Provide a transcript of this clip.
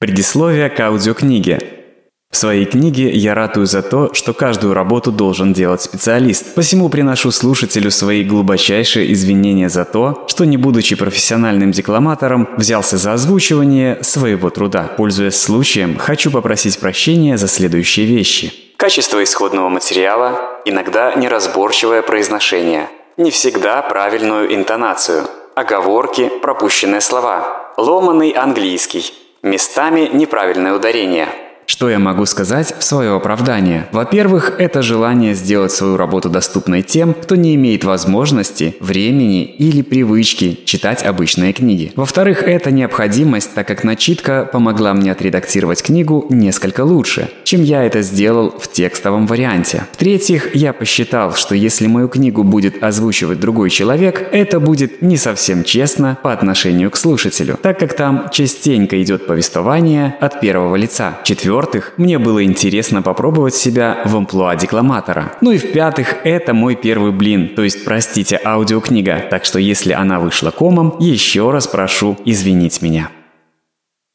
Предисловие к аудиокниге. В своей книге я ратую за то, что каждую работу должен делать специалист. Посему приношу слушателю свои глубочайшие извинения за то, что не будучи профессиональным декламатором, взялся за озвучивание своего труда. Пользуясь случаем, хочу попросить прощения за следующие вещи. Качество исходного материала, иногда неразборчивое произношение, не всегда правильную интонацию, оговорки, пропущенные слова, ломанный английский – Местами неправильное ударение – что я могу сказать в свое оправдание? Во-первых, это желание сделать свою работу доступной тем, кто не имеет возможности, времени или привычки читать обычные книги. Во-вторых, это необходимость, так как начитка помогла мне отредактировать книгу несколько лучше, чем я это сделал в текстовом варианте. В-третьих, я посчитал, что если мою книгу будет озвучивать другой человек, это будет не совсем честно по отношению к слушателю, так как там частенько идет повествование от первого лица. Четвертое, в-четвертых, мне было интересно попробовать себя в амплуа декламатора. Ну и в-пятых, это мой первый блин, то есть, простите, аудиокнига. Так что если она вышла комом, еще раз прошу извинить меня.